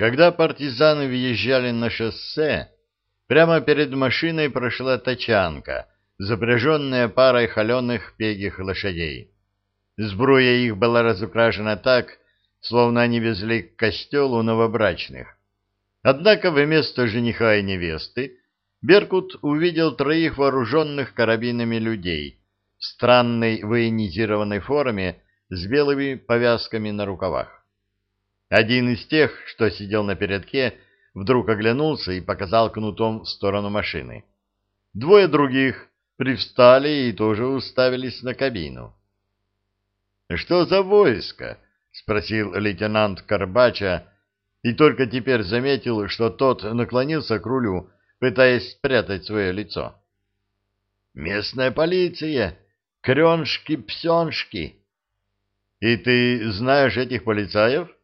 Когда партизаны въезжали на шоссе, прямо перед машиной прошла тачанка, запряженная парой холеных пегих лошадей. Сбруя их была разукрашена так, словно они везли к костелу новобрачных. Однако вместо жениха и невесты Беркут увидел троих вооруженных карабинами людей в странной военизированной форме с белыми повязками на рукавах. Один из тех, что сидел на передке, вдруг оглянулся и показал кнутом в сторону машины. Двое других привстали и тоже уставились на кабину. — Что за войско? — спросил лейтенант Карбача, и только теперь заметил, что тот наклонился к рулю, пытаясь спрятать свое лицо. — Местная полиция! Креншки-псеншки! — И ты знаешь этих полицаев? —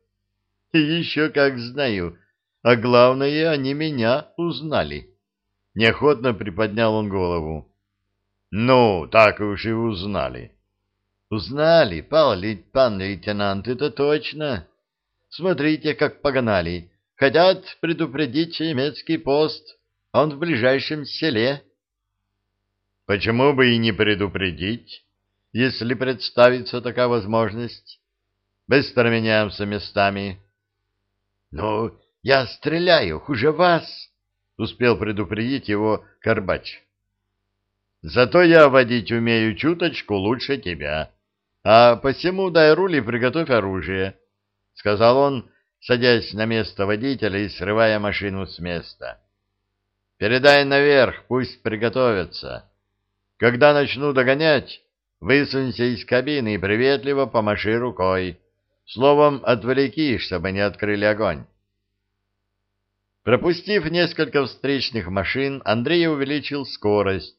еще как знаю. А главное, они меня узнали. Неохотно приподнял он голову. Ну, так уж и узнали. Узнали, пан лейтенант, это точно. Смотрите, как погнали. Хотят предупредить немецкий пост. Он в ближайшем селе. Почему бы и не предупредить, если представится такая возможность? Быстро меняемся местами. «Ну, я стреляю, хуже вас!» — успел предупредить его Карбач. «Зато я водить умею чуточку лучше тебя. А посему дай руль и приготовь оружие», — сказал он, садясь на место водителя и срывая машину с места. «Передай наверх, пусть приготовятся. Когда начну догонять, высунься из кабины и приветливо помаши рукой». Словом, отвлеки, чтобы не открыли огонь. Пропустив несколько встречных машин, Андрей увеличил скорость,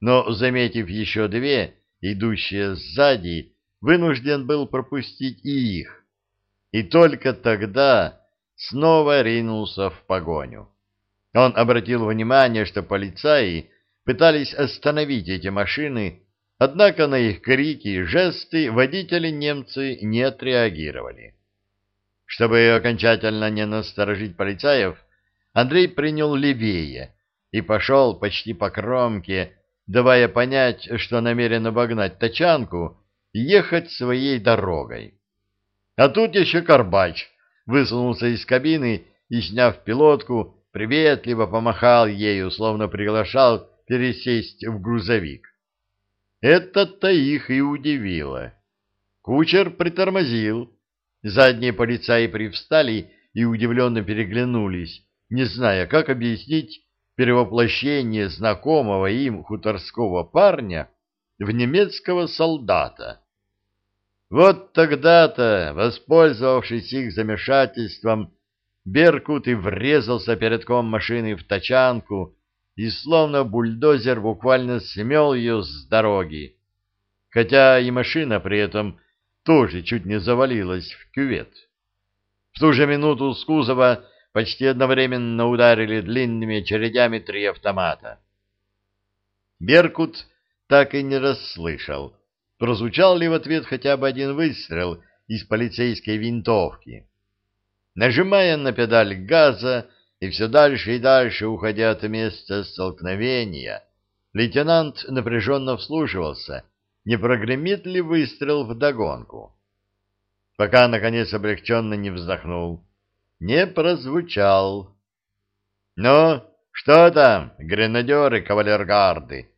но, заметив еще две, идущие сзади, вынужден был пропустить и их. И только тогда снова ринулся в погоню. Он обратил внимание, что полицаи пытались остановить эти машины, Однако на их крики и жесты водители немцы не отреагировали. Чтобы окончательно не насторожить полицаев, Андрей принял левее и пошел почти по кромке, давая понять, что намерен обогнать тачанку и ехать своей дорогой. А тут еще Карбач высунулся из кабины и, сняв пилотку, приветливо помахал ею, словно приглашал пересесть в грузовик. Это-то их и удивило. Кучер притормозил. Задние полицаи привстали и удивленно переглянулись, не зная, как объяснить перевоплощение знакомого им хуторского парня в немецкого солдата. Вот тогда-то, воспользовавшись их замешательством, Беркут и врезался передком машины в тачанку, и словно бульдозер буквально смел ее с дороги, хотя и машина при этом тоже чуть не завалилась в кювет. В ту же минуту с кузова почти одновременно ударили длинными очередями три автомата. Беркут так и не расслышал, прозвучал ли в ответ хотя бы один выстрел из полицейской винтовки. Нажимая на педаль газа, и все дальше и дальше, уходя от места столкновения, лейтенант напряженно вслушивался, не прогремит ли выстрел вдогонку. Пока, наконец, облегченно не вздохнул. Не прозвучал. «Ну, что там, гренадеры кавалергарды?»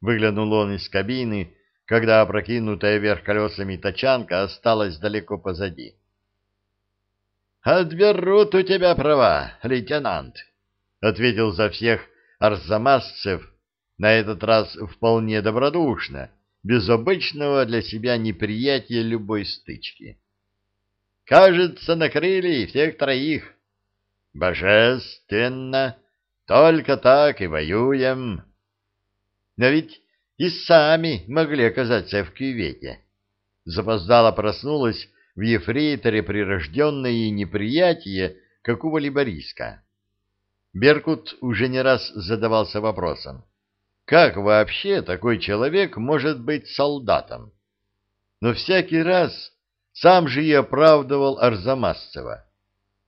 Выглянул он из кабины, когда опрокинутая вверх колесами тачанка осталась далеко позади. «Отберут у тебя права, лейтенант», — ответил за всех арзамасцев, на этот раз вполне добродушно, без обычного для себя неприятия любой стычки. «Кажется, накрыли всех троих». «Божественно! Только так и воюем!» «Но ведь и сами могли оказаться в кювете». Запоздало проснулась в ефрейторе прирожденное неприятие какого-либо риска. Беркут уже не раз задавался вопросом, как вообще такой человек может быть солдатом? Но всякий раз сам же и оправдывал Арзамасцева.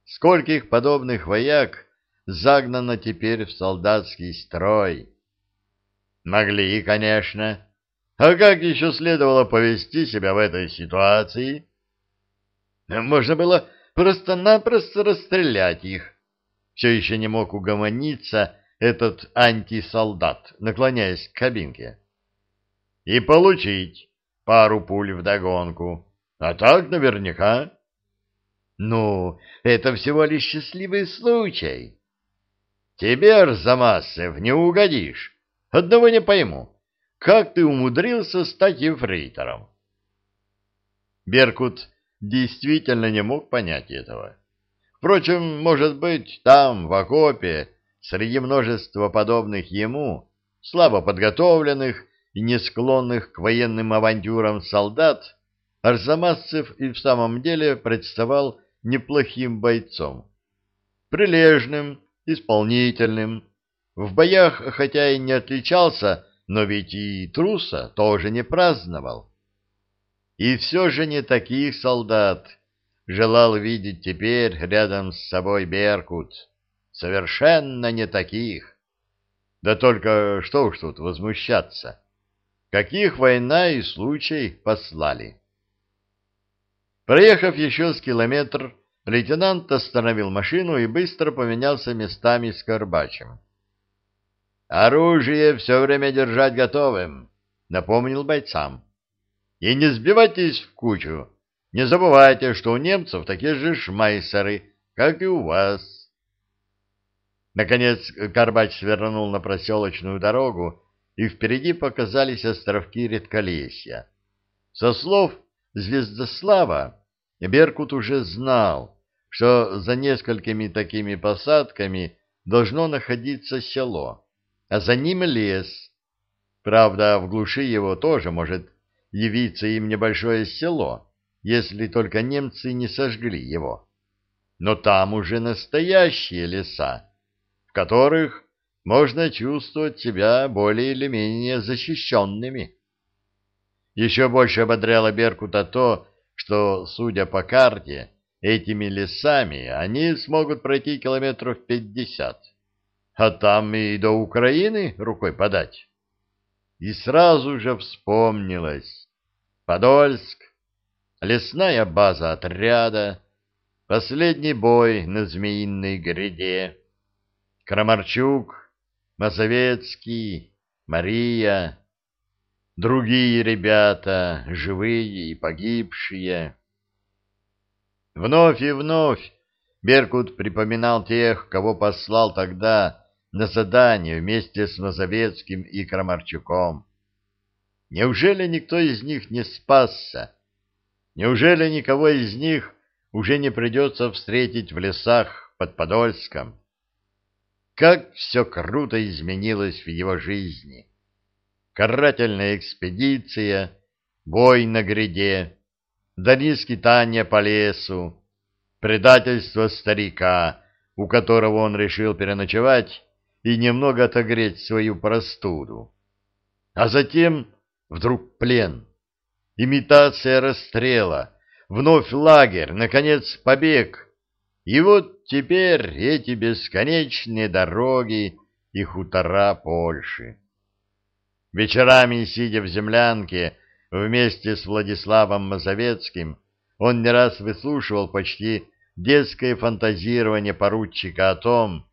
скольких подобных вояк загнано теперь в солдатский строй. Могли, конечно. А как еще следовало повести себя в этой ситуации? Можно было просто-напросто расстрелять их. Все еще не мог угомониться этот антисолдат, наклоняясь к кабинке. И получить пару пуль вдогонку. А так наверняка. Ну, это всего лишь счастливый случай. Тебе, Арзамасов, не угодишь. Одного не пойму. Как ты умудрился стать ефрейтором? Беркут действительно не мог понять этого. Впрочем, может быть, там, в окопе, среди множества подобных ему, слабо подготовленных и не склонных к военным авантюрам солдат, Арзамасцев и в самом деле представал неплохим бойцом. Прилежным, исполнительным. В боях, хотя и не отличался, но ведь и труса тоже не праздновал. И все же не таких солдат желал видеть теперь рядом с собой Беркут. Совершенно не таких. Да только что уж тут возмущаться. Каких война и случай послали. Проехав еще с километр, лейтенант остановил машину и быстро поменялся местами с Горбачем. «Оружие все время держать готовым», — напомнил бойцам. «И не сбивайтесь в кучу. Не забывайте, что у немцев такие же шмайсеры, как и у вас». Наконец Горбач свернул на проселочную дорогу, и впереди показались островки редколесья. Со слов Звездослава Беркут уже знал, что за несколькими такими посадками должно находиться село а за ним лес. Правда, в глуши его тоже может явиться им небольшое село, если только немцы не сожгли его. Но там уже настоящие леса, в которых можно чувствовать себя более или менее защищенными. Еще больше ободряло Беркута то, что, судя по карте, этими лесами они смогут пройти километров пятьдесят а там и до Украины рукой подать. И сразу же вспомнилось. Подольск, лесная база отряда, последний бой на Змеиной гряде, Крамарчук, Мазовецкий, Мария, другие ребята, живые и погибшие. Вновь и вновь Беркут припоминал тех, кого послал тогда на задание вместе с Мазовецким и Крамарчуком. Неужели никто из них не спасся? Неужели никого из них уже не придется встретить в лесах под Подольском? Как все круто изменилось в его жизни! Карательная экспедиция, бой на гряде, дни скитания по лесу, предательство старика, у которого он решил переночевать и немного отогреть свою простуду. А затем вдруг плен, имитация расстрела, вновь лагерь, наконец побег. И вот теперь эти бесконечные дороги и хутора Польши. Вечерами, сидя в землянке вместе с Владиславом Мазовецким, он не раз выслушивал почти детское фантазирование поручика о том,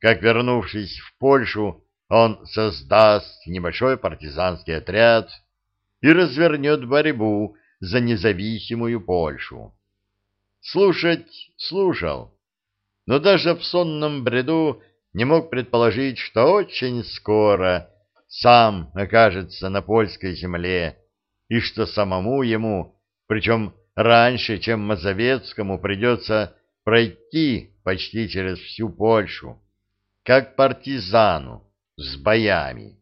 как, вернувшись в Польшу, он создаст небольшой партизанский отряд и развернет борьбу за независимую Польшу. Слушать слушал, но даже в сонном бреду не мог предположить, что очень скоро сам окажется на польской земле, и что самому ему, причем раньше, чем Мазовецкому, придется пройти почти через всю Польшу как партизану с боями.